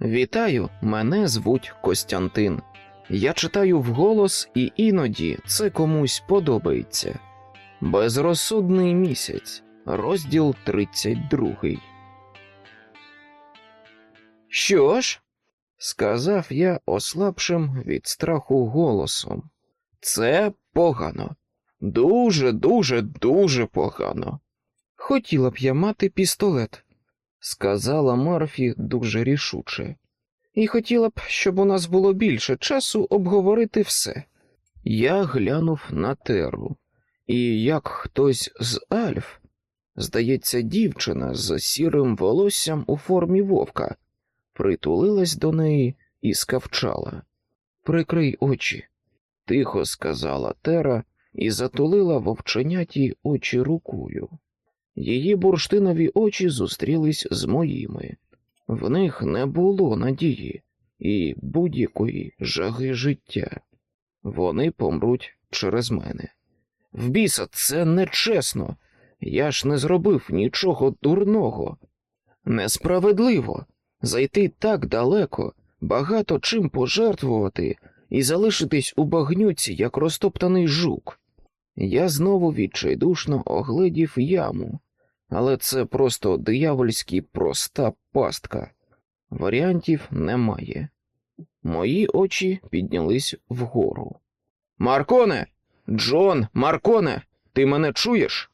Вітаю, мене звуть Костянтин. Я читаю вголос, і іноді це комусь подобається. Безрозсудний місяць, розділ 32. Що ж? сказав я ослабшим від страху голосом. Це погано. Дуже, дуже, дуже погано. Хотіла б я мати пістолет, сказала Марфі дуже рішуче. І хотіла б, щоб у нас було більше часу обговорити все. Я глянув на теру, і як хтось з Альф, здається, дівчина з сірим волоссям у формі вовка, притулилась до неї і скавчала. Прикрий очі, тихо сказала Тера і затулила вовченяті очі рукою. Її бурштинові очі зустрілись з моїми. В них не було надії і будь-якої жаги життя. Вони помруть через мене. В біса, це нечесно. Я ж не зробив нічого дурного. Несправедливо зайти так далеко, багато чим пожертвувати і залишитись у багнюці, як розтоптаний жук. Я знову відчайдушно огледів яму, але це просто диявольськи проста пастка. Варіантів немає. Мої очі піднялись вгору. Марконе! Джон, Марконе, ти мене чуєш?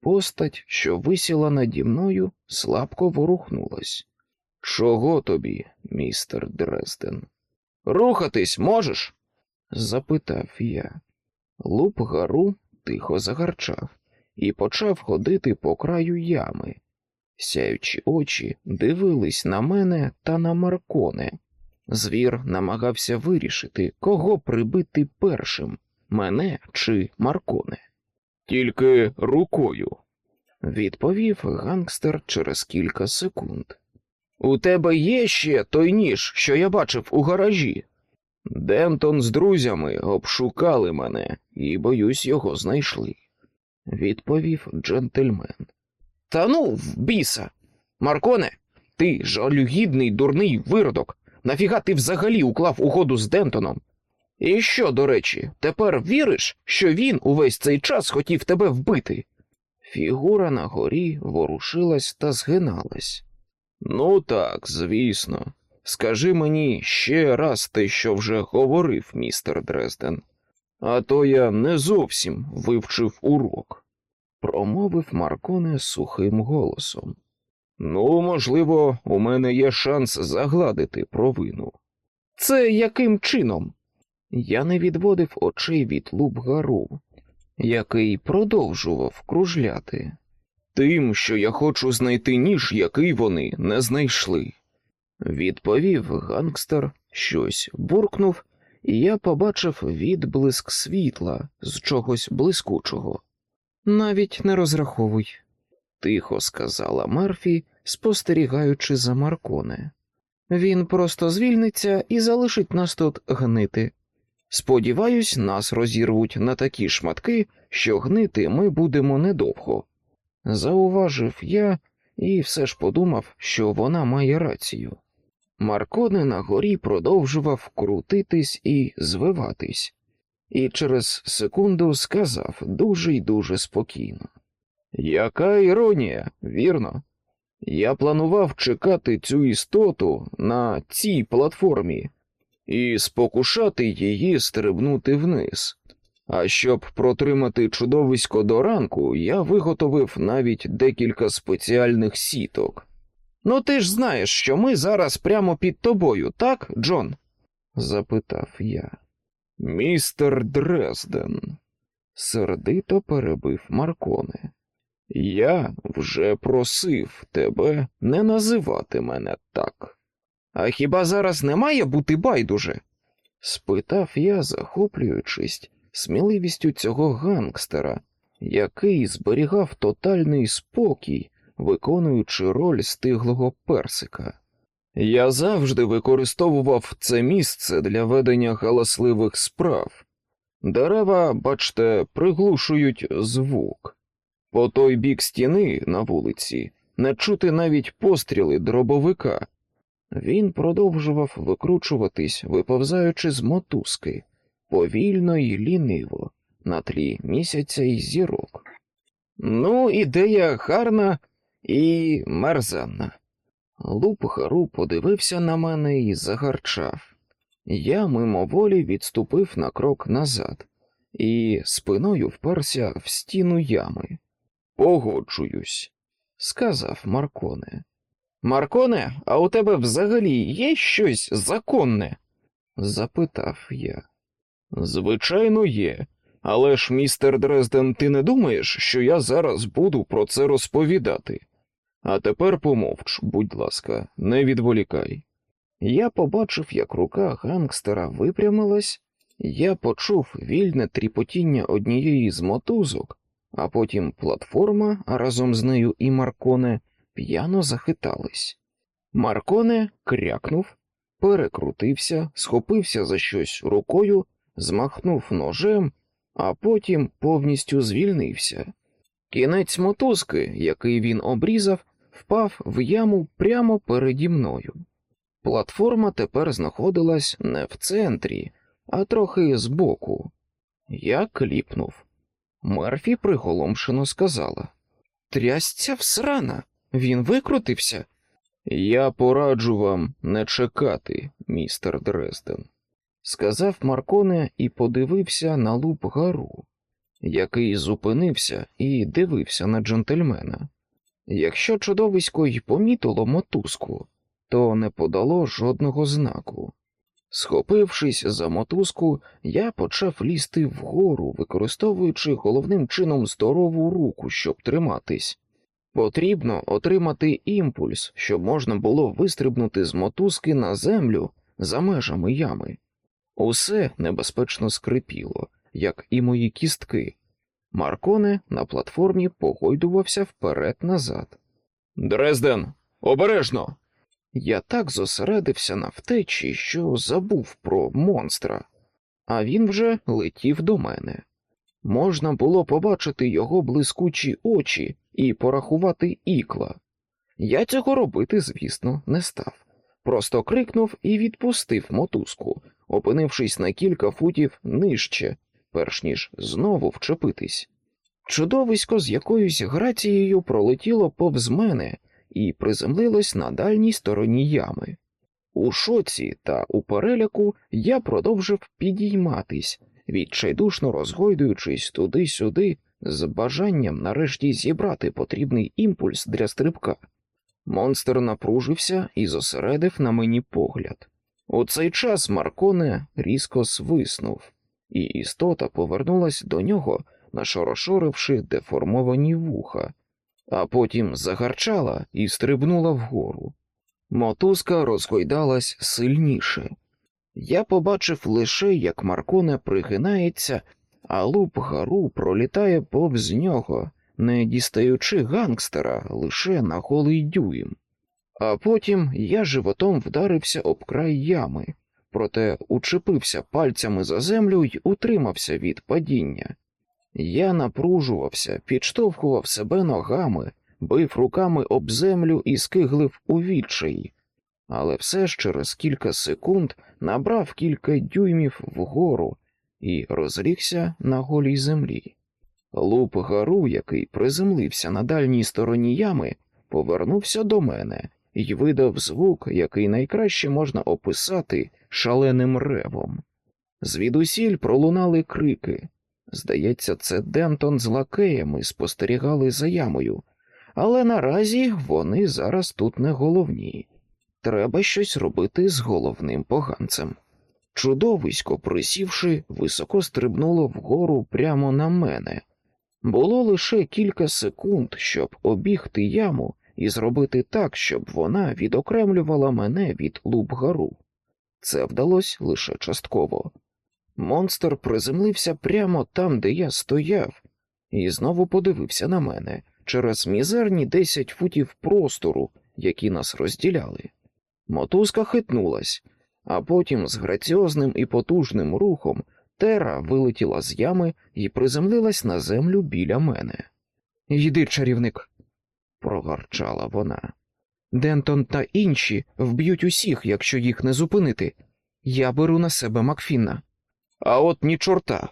Постать, що висіла наді мною, слабко ворухнулась. Чого тобі, містер Дрезден? Рухатись можеш? запитав я. Луп гару тихо загарчав і почав ходити по краю ями. Сяючі очі дивились на мене та на Марконе. Звір намагався вирішити, кого прибити першим мене чи Марконе. Тільки рукою, відповів гангстер через кілька секунд. У тебе є ще той ніж, що я бачив у гаражі. Дентон з друзями обшукали мене і, боюсь, його знайшли, відповів джентльмен. Та ну, в біса. Марконе, ти жалюгідний дурний виродок. Нафіга ти взагалі уклав угоду з Дентоном? І що, до речі, тепер віриш, що він увесь цей час хотів тебе вбити? Фігура на горі ворушилась та згиналась. Ну так, звісно. Скажи мені ще раз те, що вже говорив містер Дрезден, а то я не зовсім вивчив урок, промовив Марконе сухим голосом. Ну, можливо, у мене є шанс загладити провину. Це яким чином? Я не відводив очей від Лубгару, який продовжував кружляти. Тим, що я хочу знайти ніж, який вони не знайшли. Відповів гангстер, щось буркнув, і я побачив відблиск світла з чогось блискучого. Навіть не розраховуй, тихо сказала Марфі, спостерігаючи за Марконе. Він просто звільниться і залишить нас тут гнити. Сподіваюсь, нас розірвуть на такі шматки, що гнити ми будемо недовго. Зауважив я і все ж подумав, що вона має рацію. Марконе на горі продовжував крутитись і звиватись, і через секунду сказав дуже й дуже спокійно. Яка іронія, вірно? Я планував чекати цю істоту на цій платформі і спокушати її стрибнути вниз. А щоб протримати чудовисько до ранку, я виготовив навіть декілька спеціальних сіток. Ну, ти ж знаєш, що ми зараз прямо під тобою, так, Джон? запитав я. Містер Дрезден, сердито перебив Марконе. Я вже просив тебе не називати мене так. А хіба зараз не має бути байдуже? спитав я, захоплюючись сміливістю цього гангстера, який зберігав тотальний спокій, виконуючи роль стиглого персика. Я завжди використовував це місце для ведення галасливих справ. Дерева, бачте, приглушують звук. По той бік стіни на вулиці не чути навіть постріли дробовика. Він продовжував викручуватись, виповзаючи з мотузки, повільно і ліниво, на тлі місяця і зірок. Ну, ідея гарна і мерзенна. Луп Гару подивився на мене і загарчав. Я мимоволі відступив на крок назад і спиною вперся в стіну ями. Погоджуюсь, сказав Марконе. Марконе, а у тебе взагалі є щось законне? запитав я. Звичайно, є. Але ж, містер Дрезден, ти не думаєш, що я зараз буду про це розповідати? А тепер помовч, будь ласка, не відволікай. Я побачив, як рука гангстера випрямилась, я почув вільне тріпотіння однієї з мотузок, а потім платформа, а разом з нею і Марконе п'яно захитались. Марконе крякнув, перекрутився, схопився за щось рукою, змахнув ножем, а потім повністю звільнився. Кінець мотузки, який він обрізав, впав в яму прямо переді мною. Платформа тепер знаходилась не в центрі, а трохи збоку. Я кліпнув. Мерфі приголомшено сказала Трясця всрана, він викрутився. Я пораджу вам не чекати, містер Дрезден, сказав Марконе і подивився на луп гару, який зупинився і дивився на джентльмена. Якщо чудовисько й помітило мотузку, то не подало жодного знаку. Схопившись за мотузку, я почав лізти вгору, використовуючи головним чином здорову руку, щоб триматись. Потрібно отримати імпульс, щоб можна було вистрибнути з мотузки на землю за межами ями. Усе небезпечно скрипіло, як і мої кістки. Марконе на платформі погойдувався вперед назад. Дрезден, обережно! Я так зосередився на втечі, що забув про монстра, а він вже летів до мене. Можна було побачити його блискучі очі і порахувати ікла. Я цього робити, звісно, не став. Просто крикнув і відпустив мотузку, опинившись на кілька футів нижче, перш ніж знову вчепитись. Чудовисько з якоюсь грацією пролетіло повз мене і приземлилось на дальній стороні ями. У шоці та у переляку я продовжив підійматись, відчайдушно розгойдуючись туди-сюди, з бажанням нарешті зібрати потрібний імпульс для стрибка. Монстр напружився і зосередив на мені погляд. У цей час Марконе різко свиснув, і істота повернулась до нього, нашорошоривши деформовані вуха, а потім загарчала і стрибнула вгору. Мотузка розгойдалась сильніше. Я побачив лише, як Марконе пригинається, а луп гару пролітає повз нього, не дістаючи гангстера лише на голий дюйм. А потім я животом вдарився об край ями, проте учепився пальцями за землю й утримався від падіння. Я напружувався, підштовхував себе ногами, бив руками об землю і скиглив у відчаї, але все ж через кілька секунд набрав кілька дюймів вгору і розрігся на голій землі. Луп гару, який приземлився на дальній стороні ями, повернувся до мене і видав звук, який найкраще можна описати шаленим ревом. Звідусіль пролунали крики. Здається, це Дентон з лакеями спостерігали за ямою, але наразі вони зараз тут не головні. Треба щось робити з головним поганцем. Чудовисько, присівши, високо стрибнуло вгору прямо на мене. Було лише кілька секунд, щоб обігти яму і зробити так, щоб вона відокремлювала мене від лубгару. Це вдалося лише частково. Монстр приземлився прямо там, де я стояв, і знову подивився на мене через мізерні десять футів простору, які нас розділяли. Мотузка хитнулась, а потім з граціозним і потужним рухом Тера вилетіла з ями і приземлилась на землю біля мене. Йди, чарівник, прогарчала вона. Дентон та інші вб'ють усіх, якщо їх не зупинити. Я беру на себе Макфіна. А от ні чорта,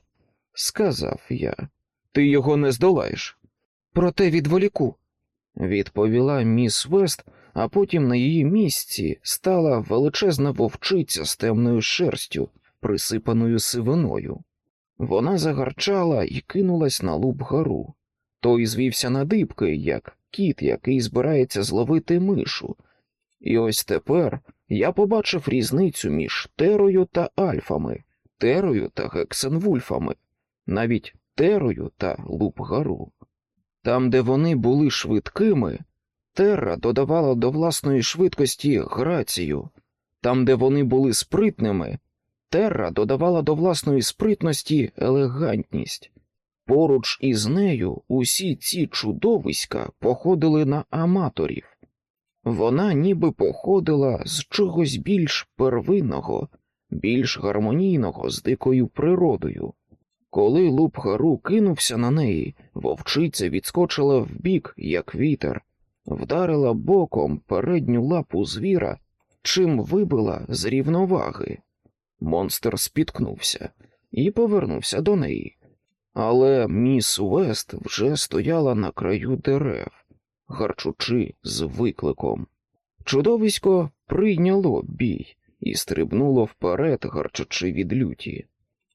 сказав я. Ти його не здолаєш. Проте відволіку, відповіла міс Вест, а потім на її місці стала величезна вовчиця з темною шерстю, присипаною сивиною. Вона загарчала і кинулась на луб гору. Той звівся на дибки, як кіт, який збирається зловити мишу. І ось тепер я побачив різницю між терою та альфами, терою та гексенвульфами, навіть терою та лупгару. Там, де вони були швидкими, терра додавала до власної швидкості грацію, там, де вони були спритними, терра додавала до власної спритності елегантність. Поруч із нею усі ці чудовиська походили на аматорів. Вона ніби походила з чогось більш первинного, більш гармонійного з дикою природою. Коли Лупгару кинувся на неї, вовчиця відскочила вбік, як вітер, вдарила боком передню лапу звіра, чим вибила з рівноваги. Монстр спіткнувся і повернувся до неї. Але міс Вест вже стояла на краю дерев, гарчучи з викликом. Чудовисько прийняло бій і стрибнуло вперед, гарчучи від люті.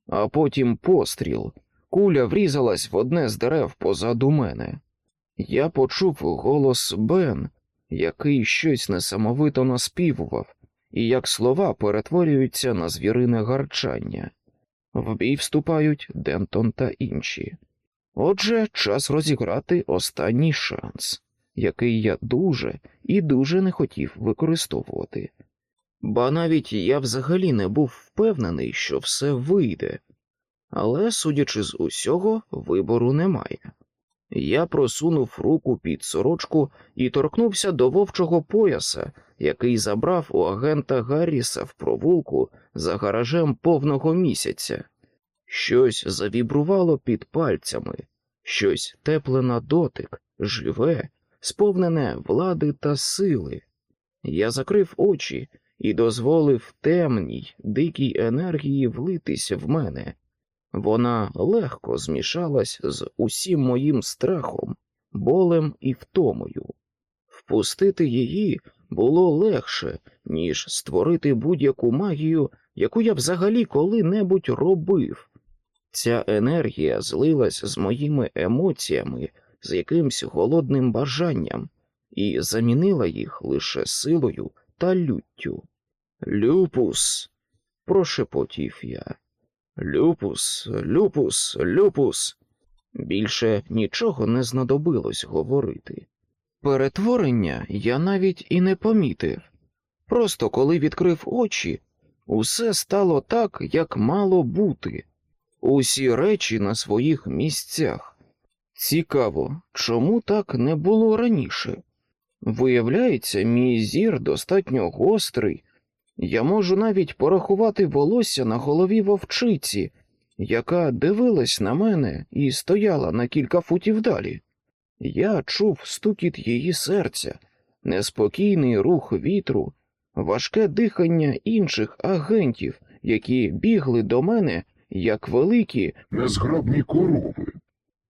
А потім постріл. Куля врізалась в одне з дерев позаду мене. Я почув голос Бен, який щось несамовито наспівував, і як слова перетворюються на звірине гарчання. В бій вступають Дентон та інші. Отже, час розіграти останній шанс, який я дуже і дуже не хотів використовувати. Ба навіть я взагалі не був впевнений, що все вийде, але, судячи з усього, вибору немає. Я просунув руку під сорочку і торкнувся до вовчого пояса, який забрав у агента Гарріса в провулку за гаражем повного місяця. Щось завібрувало під пальцями, щось тепле на дотик, живе, сповнене влади та сили. Я закрив очі і дозволив темній, дикій енергії влитися в мене. Вона легко змішалась з усім моїм страхом, болем і втомою. Впустити її було легше, ніж створити будь-яку магію, яку я взагалі коли-небудь робив. Ця енергія злилась з моїми емоціями, з якимсь голодним бажанням, і замінила їх лише силою та люттю. Люпус, прошепотів я. Люпус, люпус, люпус. Більше нічого не знадобилось говорити. Перетворення я навіть і не помітив. Просто коли відкрив очі, усе стало так, як мало бути, усі речі на своїх місцях. Цікаво, чому так не було раніше? Виявляється, мій зір достатньо гострий. Я можу навіть порахувати волосся на голові вовчиці, яка дивилась на мене і стояла на кілька футів далі. Я чув стукіт її серця, неспокійний рух вітру, важке дихання інших агентів, які бігли до мене як великі незграбні корови.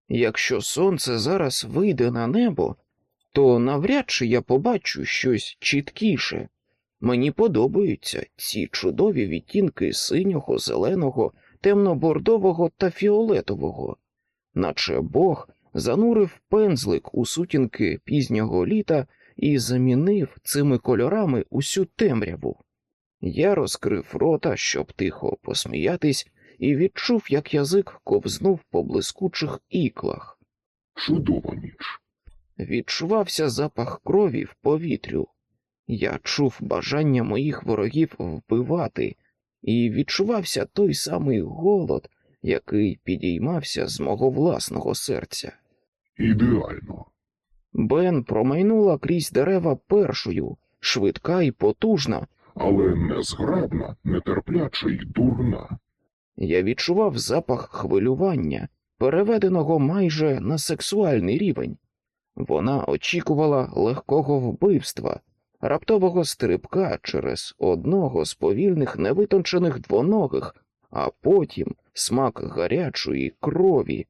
Якщо сонце зараз вийде на небо, то навряд чи я побачу щось чіткіше. Мені подобаються ці чудові відтінки синього, зеленого, темно-бордового та фіолетового, наче Бог занурив пензлик у сутінки пізнього літа і замінив цими кольорами усю темряву. Я розкрив рота, щоб тихо посміятись, і відчув, як язик ковзнув по блискучих іклах. Чудова ніч. Відчувався запах крові в повітрю. Я чув бажання моїх ворогів вбивати, і відчувався той самий голод, який підіймався з мого власного серця. Ідеально. Бен промайнула крізь дерева першою, швидка і потужна. Але незграбна, нетерпляча й дурна. Я відчував запах хвилювання, переведеного майже на сексуальний рівень. Вона очікувала легкого вбивства, раптового стрибка через одного з повільних невитончених двоногих, а потім смак гарячої крові.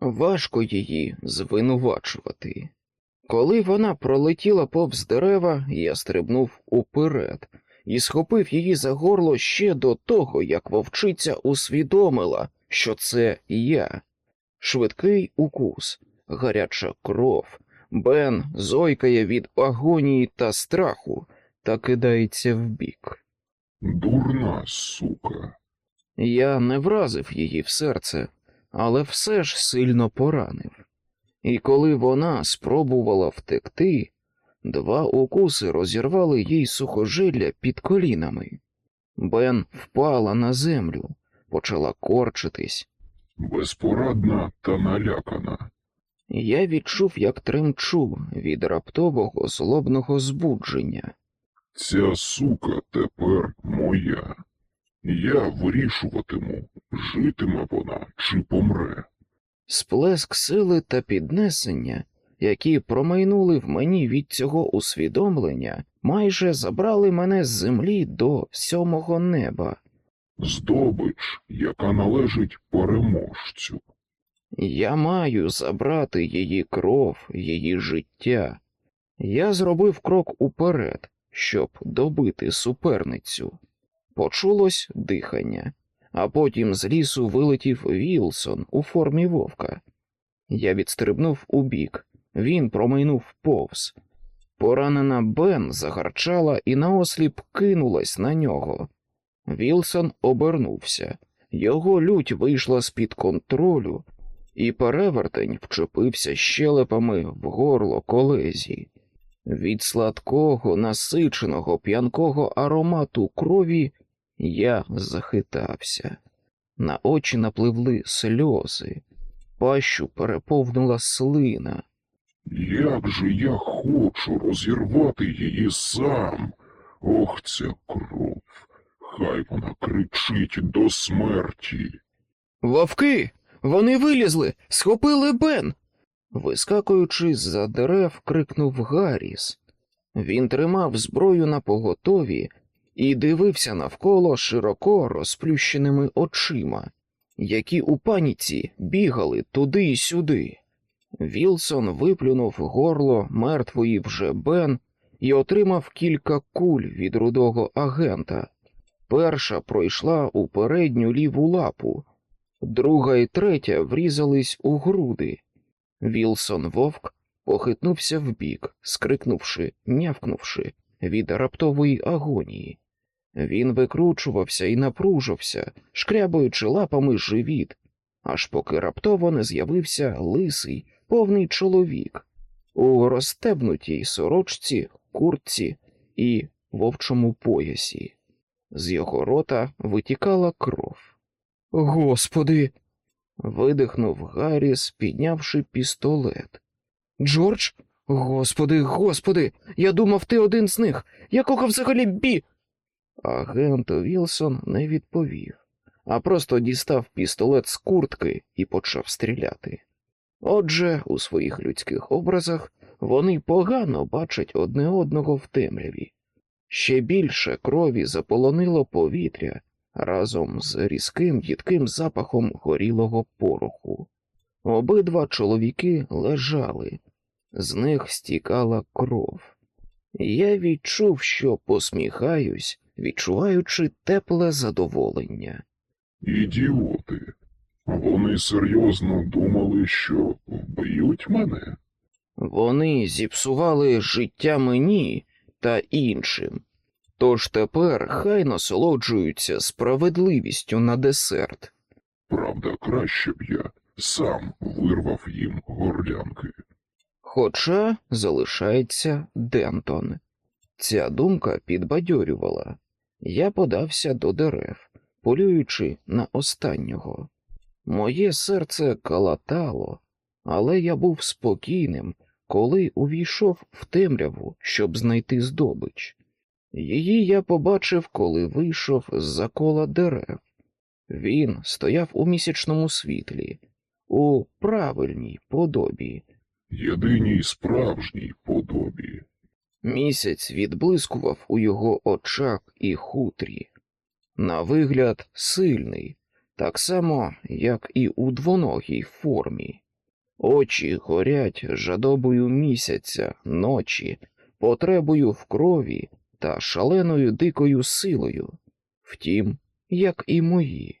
Важко її звинувачувати. Коли вона пролетіла повз дерева, я стрибнув уперед і схопив її за горло ще до того, як вовчиця усвідомила, що це я. Швидкий укус, гаряча кров. Бен зойкає від агонії та страху та кидається вбік. Дурна сука. Я не вразив її в серце, але все ж сильно поранив. І коли вона спробувала втекти, два укуси розірвали їй сухожилля під колінами. Бен впала на землю, почала корчитись. Безпорадна та налякана. Я відчув, як тремчу від раптового злобного збудження. Ця сука тепер моя. Я вирішуватиму, житиме вона чи помре. Сплеск сили та піднесення, які промайнули в мені від цього усвідомлення, майже забрали мене з землі до сьомого неба. Здобич, яка належить переможцю. Я маю забрати її кров, її життя. Я зробив крок уперед, щоб добити суперницю. Почулось дихання, а потім з лісу вилетів Вілсон у формі вовка. Я відстрибнув убік, він промайнув повз. Поранена Бен загарчала і наосліп кинулась на нього. Вілсон обернувся, його лють вийшла з-під контролю, і перевертень вчепився щелепами в горло колезі. Від сладкого, насиченого, п'янкого аромату крові я захитався. На очі напливли сльози, пащу переповнила слина. Як же я хочу розірвати її сам. Ох, ця кров. Хай вона кричить до смерті. Вовки! Вони вилізли, схопили Бен. Вискакуючи з-за дерев, крикнув Гарріс. Він тримав зброю на поготові і дивився навколо широко розплющеними очима, які у паніці бігали туди й сюди. Вілсон виплюнув горло мертвої вже Бен і отримав кілька куль від рудого агента. Перша пройшла у передню ліву лапу, друга і третя врізались у груди. Вілсон вовк похитнувся вбік, скрикнувши, нявкнувши від раптової агонії. Він викручувався і напружився, шкрябаючи лапами живіт, аж поки раптово не з'явився лисий, повний чоловік у розстебнутій сорочці, куртці і вовчому поясі. З його рота витікала кров. Господи. видихнув Гарріс, піднявши пістолет. Джордж? Господи, господи, я думав, ти один з них. Якого взагалі бі. Агент Вілсон не відповів, а просто дістав пістолет з куртки і почав стріляти. Отже, у своїх людських образах вони погано бачать одне одного в темряві. Ще більше крові заполонило повітря разом з різким їдким запахом горілого пороху. Обидва чоловіки лежали, з них стікала кров. Я відчув, що посміхаюсь, відчуваючи тепле задоволення. Ідіоти. Вони серйозно думали, що вб'ють мене. Вони зіпсували життя мені та іншим. Тож тепер хай насолоджуються справедливістю на десерт. Правда, краще б я сам вирвав їм горлянки. Хоча залишається Дентон. Ця думка підбадьорювала. Я подався до дерев, полюючи на останнього. Моє серце калатало, але я був спокійним, коли увійшов в темряву, щоб знайти здобич. Її я побачив, коли вийшов з-за кола дерев. Він стояв у місячному світлі, у правильній подобі. Єдиній справжній подобі. Місяць відблискував у його очах і хутрі. На вигляд, сильний, так само, як і у двоногій формі. Очі горять жадобою місяця, ночі, потребою в крові та шаленою дикою силою. Втім, як і мої,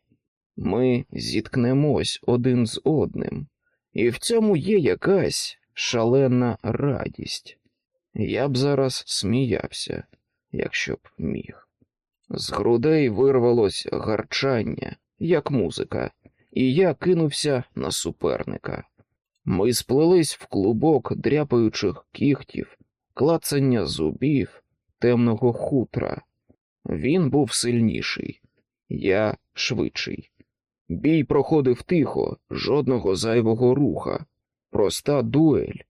ми зіткнемось один з одним, і в цьому є якась шалена радість. Я б зараз сміявся, якщо б міг. З грудей вирвалось гарчання, як музика, і я кинувся на суперника. Ми сплелись в клубок дряпаючих кігтів, клацання зубів, темного хутра. Він був сильніший, я швидший. Бій проходив тихо, жодного зайвого руха, проста дуель.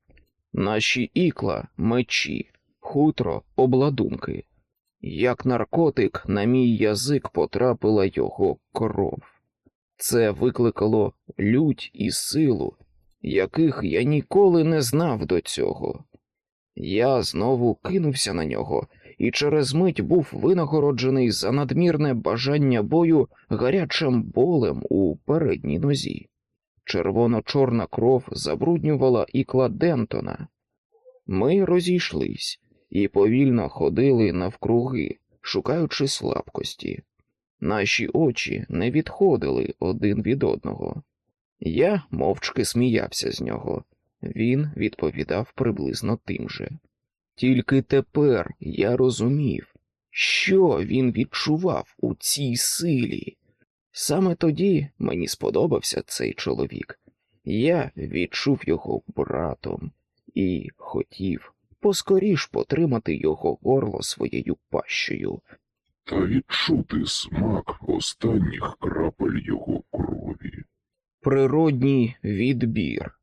Наші ікла, мечі, хутро, обладунки. Як наркотик на мій язик потрапила його кров. Це викликало лють і силу, яких я ніколи не знав до цього. Я знову кинувся на нього і через мить був винагороджений за надмірне бажання бою гарячим болем у передній нозі. Червоно-чорна кров забруднювала ікла Дентона. Ми розійшлись і повільно ходили навкруги, шукаючи слабкості. Наші очі не відходили один від одного. Я мовчки сміявся з нього, він відповідав приблизно тим же. Тільки тепер я розумів, що він відчував у цій силі. Саме тоді мені сподобався цей чоловік. Я відчув його братом і хотів поскоріш потримати його горло своєю пащею. Та відчути смак останніх крапель його крові. Природній відбір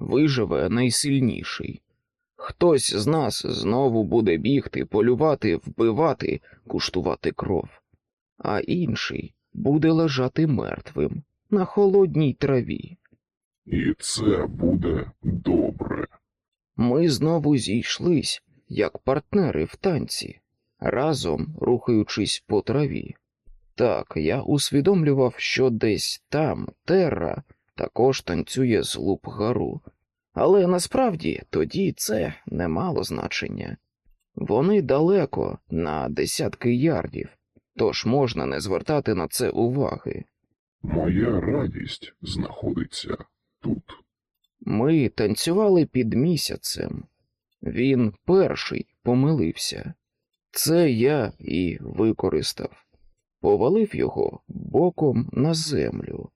виживе найсильніший. Хтось з нас знову буде бігти, полювати, вбивати, куштувати кров, а інший буде лежати мертвим на холодній траві. І це буде добре. Ми знову зійшлись, як партнери в танці, разом рухаючись по траві. Так, я усвідомлював, що десь там терра також танцює з луп-гару, але насправді тоді це не мало значення. Вони далеко на десятки ярдів, тож можна не звертати на це уваги. Моя радість знаходиться тут. Ми танцювали під місяцем. Він перший помилився. Це я і використав, повалив його боком на землю.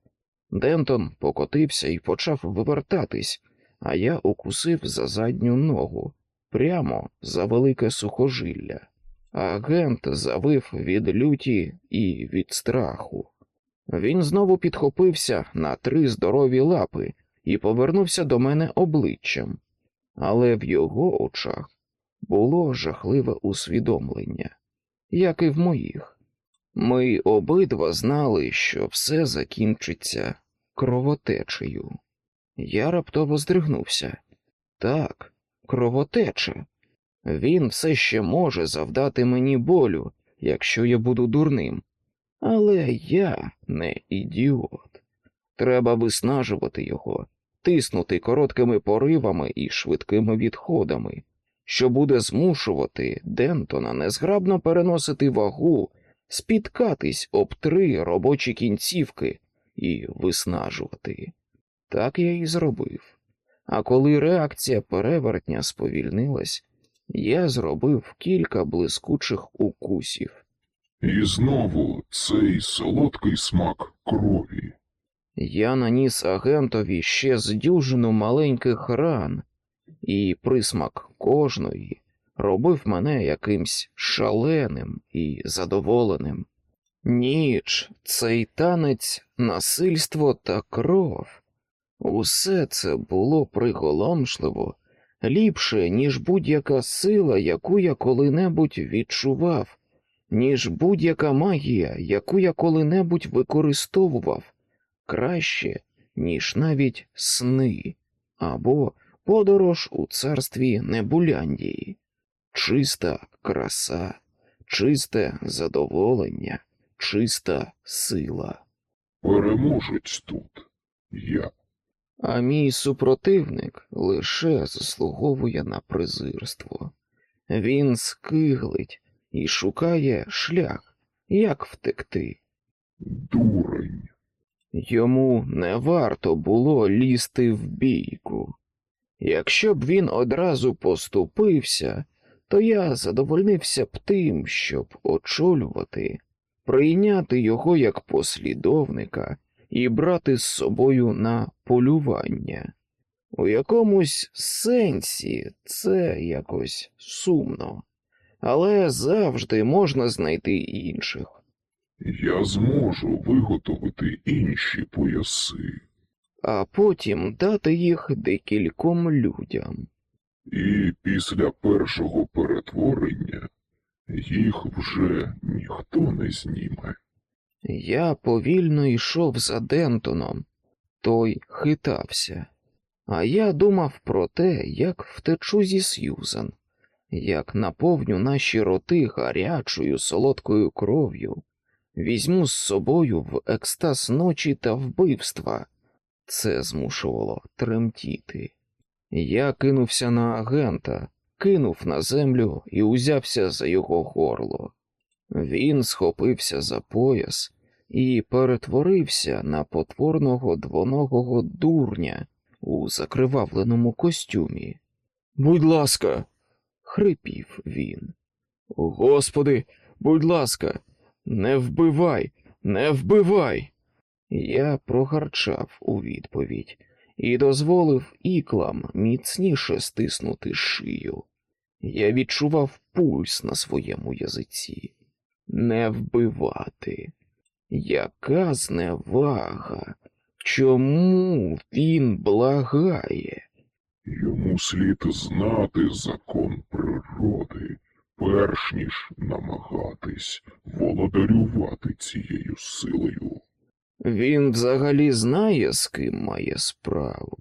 Дентон покотився і почав вивертатись, а я укусив за задню ногу, прямо за велике сухожилля. Агент завив від люті і від страху. Він знову підхопився на три здорові лапи і повернувся до мене обличчям, але в його очах було жахливе усвідомлення, як і в моїх. Ми обидва знали, що все закінчиться кровотечею. Я раптово здригнувся. Так, кровотеча. Він все ще може завдати мені болю, якщо я буду дурним. Але я не ідіот. Треба виснажувати його, тиснути короткими поривами і швидкими відходами, що буде змушувати Дентона незграбно переносити вагу, спіткатись об три робочі кінцівки і виснажувати. Так я і зробив. А коли реакція перевертня сповільнилась, я зробив кілька блискучих укусів. І знову цей солодкий смак крові. Я наніс агентові ще з дюжину маленьких ран, і присмак кожної робив мене якимсь шаленим і задоволеним. Ніч, цей танець, насильство та кров. Усе це було приголомшливо, ліпше, ніж будь-яка сила, яку я коли-небудь відчував, ніж будь-яка магія, яку я коли-небудь використовував, краще, ніж навіть сни або подорож у царстві Небуляндії. чиста краса, чисте задоволення, чиста сила. Переможець тут. Я. А мій супротивник лише заслуговує на презирство. Він скиглить і шукає шлях, як втекти. Дурень. Йому не варто було лізти в бійку. Якщо б він одразу поступився, то я задовольнився б тим, щоб очолювати, прийняти його як послідовника і брати з собою на полювання. У якомусь сенсі це якось сумно, але завжди можна знайти інших. Я зможу виготовити інші пояси. а потім дати їх декільком людям. І після першого перетворення їх вже ніхто не зніме. Я повільно йшов за Дентоном, той хитався, а я думав про те, як втечу зі Сьюзан, як наповню наші роти гарячою солодкою кров'ю, візьму з собою в екстаз ночі та вбивства. Це змушувало тремтіти. Я кинувся на агента, кинув на землю і узявся за його горло. Він схопився за пояс і перетворився на потворного двоногого дурня у закривавленому костюмі. Будь ласка, хрипів він. Господи, будь ласка, не вбивай, не вбивай. Я прогарчав у відповідь і дозволив іклам міцніше стиснути шию. Я відчував пульс на своєму язиці. Не вбивати. Яка зневага? Чому він благає? Йому слід знати закон природи, перш ніж намагатись володарювати цією силою. Він взагалі знає, з ким має справу.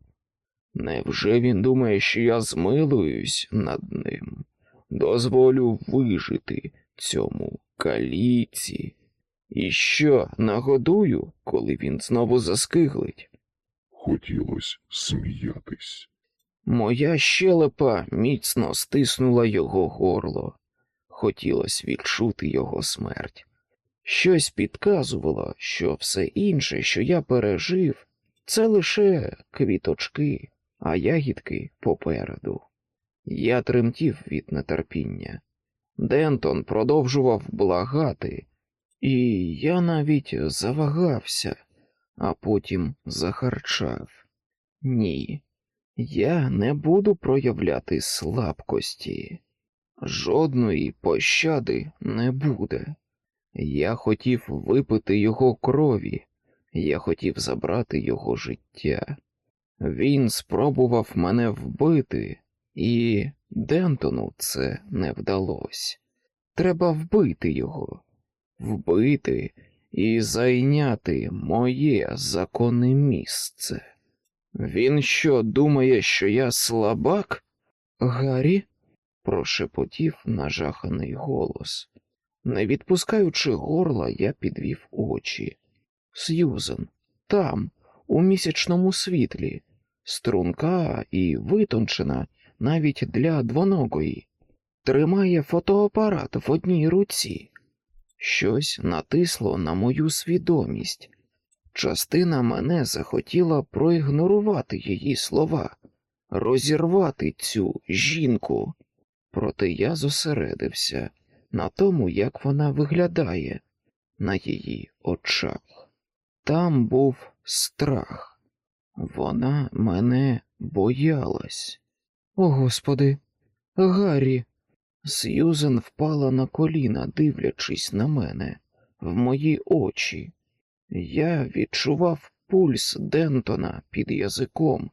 Невже він думає, що я змилуюсь над ним, дозволю вижити цьому каліці? І що нагодую, коли він знову заскиглить? Хотілося сміятись. Моя щелепа міцно стиснула його горло. Хотілося відчути його смерть. Щось підказувало, що все інше, що я пережив, це лише квіточки, а ягідки попереду. Я тремтів від нетерпіння. Дентон продовжував благати, і я навіть завагався, а потім захарчав. Ні, я не буду проявляти слабкості. Жодної пощади не буде. Я хотів випити його крові, я хотів забрати його життя. Він спробував мене вбити, і Дентону це не вдалося. Треба вбити його, вбити і зайняти моє законне місце. Він що, думає, що я слабак? Гаррі? прошепотів нажаханий голос. Не відпускаючи горла, я підвів очі. Сьюзен, там, у місячному світлі, струнка і витончена навіть для двоногої, тримає фотоапарат в одній руці. Щось натисло на мою свідомість. Частина мене захотіла проігнорувати її слова, розірвати цю жінку. Проте я зосередився на тому, як вона виглядає на її очах. Там був страх. Вона мене боялась. О, господи, Гаррі. Сьюзен впала на коліна, дивлячись на мене, в мої очі. Я відчував пульс Дентона під язиком,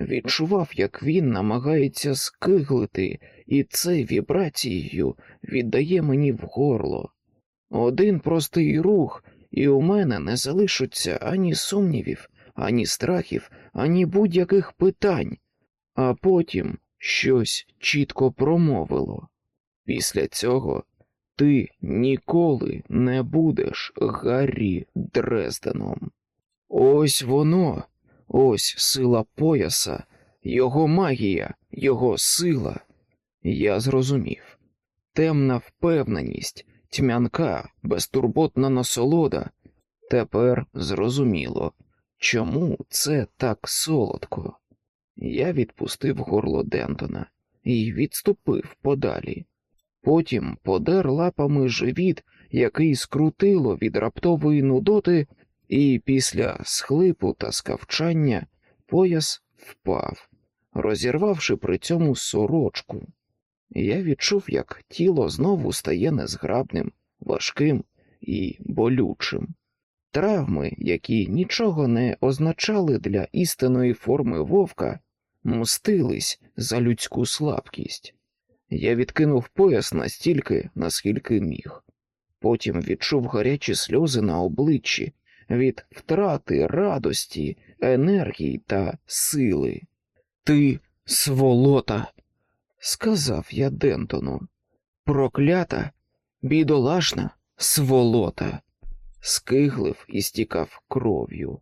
відчував, як він намагається скиглити, і це вібрацією віддає мені в горло. Один простий рух, і у мене не залишиться ані сумнівів, ані страхів, ані будь-яких питань, а потім щось чітко промовило. Після цього ти ніколи не будеш Гаррі Дрезденом. Ось воно, ось сила пояса, його магія, його сила. Я зрозумів. Темна впевненість, тьмянка, безтурботна насолода. Тепер зрозуміло, чому це так солодко. Я відпустив горло Дентона і відступив подалі. Потім подер лапами живіт, який скрутило від раптової нудоти, і після схлипу та скавчання пояс впав, розірвавши при цьому сорочку. Я відчув, як тіло знову стає незграбним, важким і болючим. Травми, які нічого не означали для істинної форми вовка, мстились за людську слабкість. Я відкинув пояс настільки, наскільки міг. Потім відчув гарячі сльози на обличчі від втрати радості, енергії та сили. Ти сволота, сказав я Дентону. Проклята, бідолашна сволота. Скиглив і стікав кров'ю.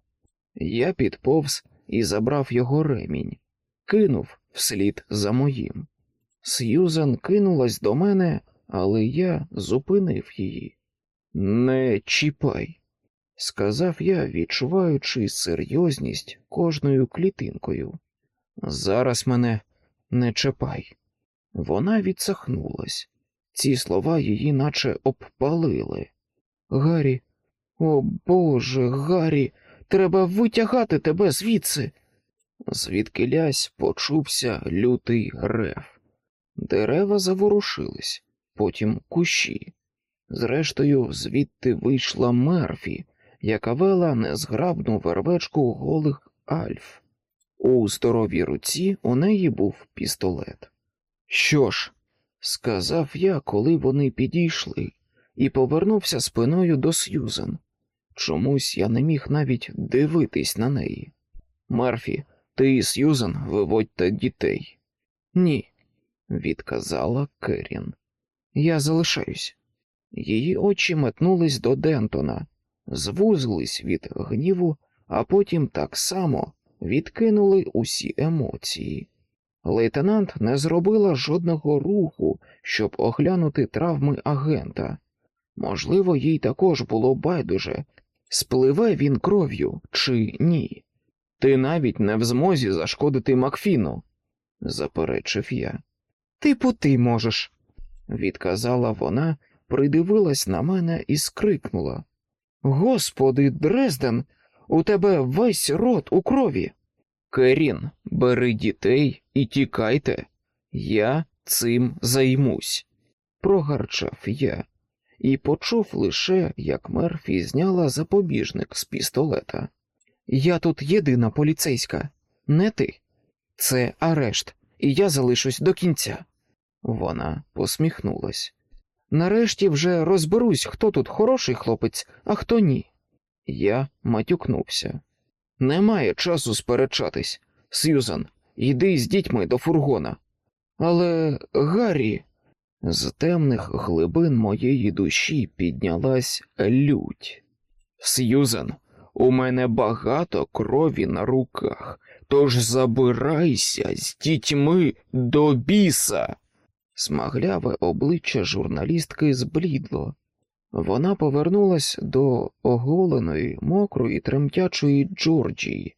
Я підповз і забрав його ремінь, кинув вслід за моїм. Сьюзан кинулась до мене, але я зупинив її. Не чіпай, сказав я, відчуваючи серйозність кожною клітинкою. Зараз мене не чіпай. Вона відсахнулась. Ці слова її наче обпалили. Гаррі, о Боже, Гаррі, треба витягати тебе звідси. Звідки лясь почувся лютий рев. Дерева заворушились, потім кущі. Зрештою, звідти вийшла Мерфі, яка вела незграбну вервечку голих альф. У здоровій руці у неї був пістолет. Що ж, сказав я, коли вони підійшли, і повернувся спиною до Сьюзен. Чомусь я не міг навіть дивитись на неї. Мерфі, ти і Сьюзен виводьте дітей. Ні, відказала Керін. Я залишаюсь. Її очі метнулись до Дентона, звузились від гніву, а потім так само відкинули усі емоції. Лейтенант не зробила жодного руху, щоб оглянути травми агента. Можливо, їй також було байдуже, спливе він кров'ю чи ні. Ти навіть не в змозі зашкодити Макфіну, заперечив я. Типу, ти можеш, відказала вона, придивилась на мене і скрикнула. Господи, Дрезден, у тебе весь рот у крові. Керін, бери дітей і тікайте. Я цим займусь, прогарчав я і почув лише, як Мерфі зняла запобіжник з пістолета. Я тут єдина поліцейська, не ти. Це арешт, і я залишусь до кінця. Вона посміхнулась. Нарешті вже розберусь, хто тут хороший хлопець, а хто ні. Я матюкнувся. Немає часу сперечатись. Сьюзан, йди з дітьми до фургона. Але, Гаррі, з темних глибин моєї душі піднялась лють. Сьюзан, у мене багато крові на руках, тож забирайся з дітьми до біса. Смагляве обличчя журналістки зблідло. Вона повернулась до оголеної, мокрої, тремтячої Джорджії,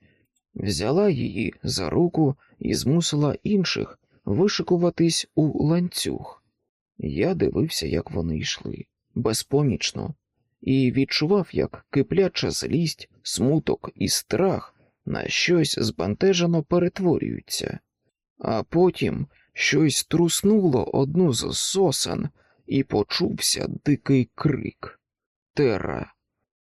взяла її за руку і змусила інших вишикуватись у ланцюг. Я дивився, як вони йшли, безпомічно, і відчував, як кипляча злість, смуток і страх на щось збентежено перетворюються, а потім щось труснуло одну з сосен і почувся дикий крик. Тера.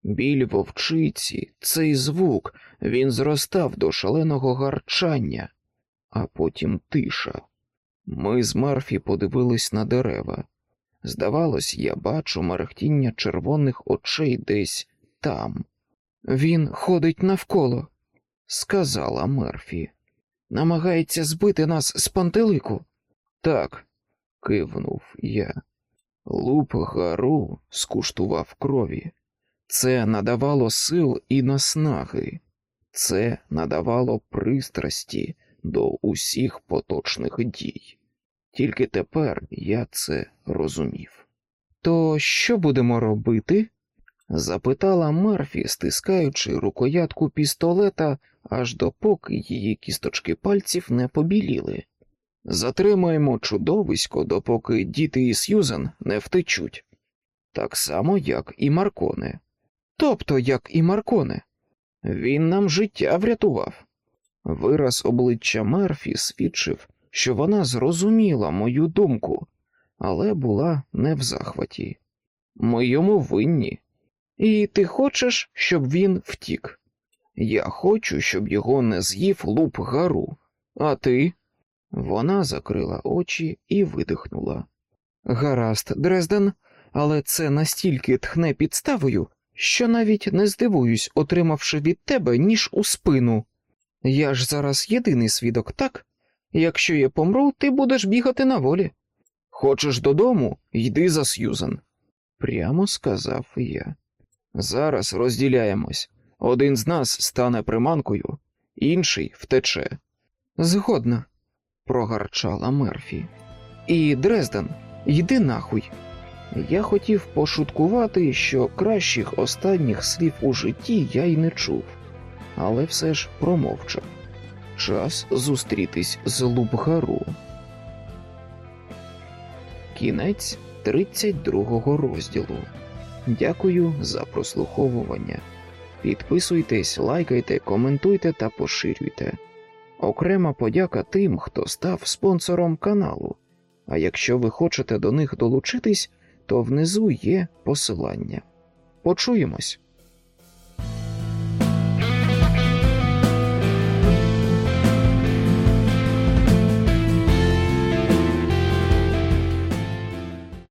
Біль вовчиці, цей звук, він зростав до шаленого гарчання, а потім тиша. Ми з Марфі подивились на дерева. Здавалось, я бачу мерехтіння червоних очей десь там. Він ходить навколо, сказала Мерфі. Намагається збити нас з пантелику. Так, кивнув я. Луп гару скуштував крові. Це надавало сил і наснаги, це надавало пристрасті до усіх поточних дій. Тільки тепер я це розумів. То що будемо робити? Запитала Мерфі, стискаючи рукоятку пістолета, аж допоки її кісточки пальців не побіліли. Затримаємо чудовисько, допоки діти і Сьюзен не втечуть, так само, як і Марконе. Тобто, як і Марконе, він нам життя врятував. Вираз обличчя Мерфі свідчив, що вона зрозуміла мою думку, але була не в захваті. Ми йому винні. І ти хочеш, щоб він втік? Я хочу, щоб його не з'їв луп гару. А ти? Вона закрила очі і видихнула. Гаразд, Дрезден, але це настільки тхне підставою, що навіть не здивуюсь, отримавши від тебе ніж у спину. Я ж зараз єдиний свідок, так? Якщо я помру, ти будеш бігати на волі. Хочеш додому, йди за Сьюзан. Прямо сказав я. Зараз розділяємось. Один з нас стане приманкою, інший втече. Згодна, прогарчала Мерфі. І Дрезден, йди нахуй. Я хотів пошуткувати, що кращих останніх слів у житті я й не чув, але все ж промовчав. Час зустрітись з Лубгару. Кінець 32 розділу. Дякую за прослуховування. Підписуйтесь, лайкайте, коментуйте та поширюйте. Окрема подяка тим, хто став спонсором каналу. А якщо ви хочете до них долучитись, то внизу є посилання. Почуємось.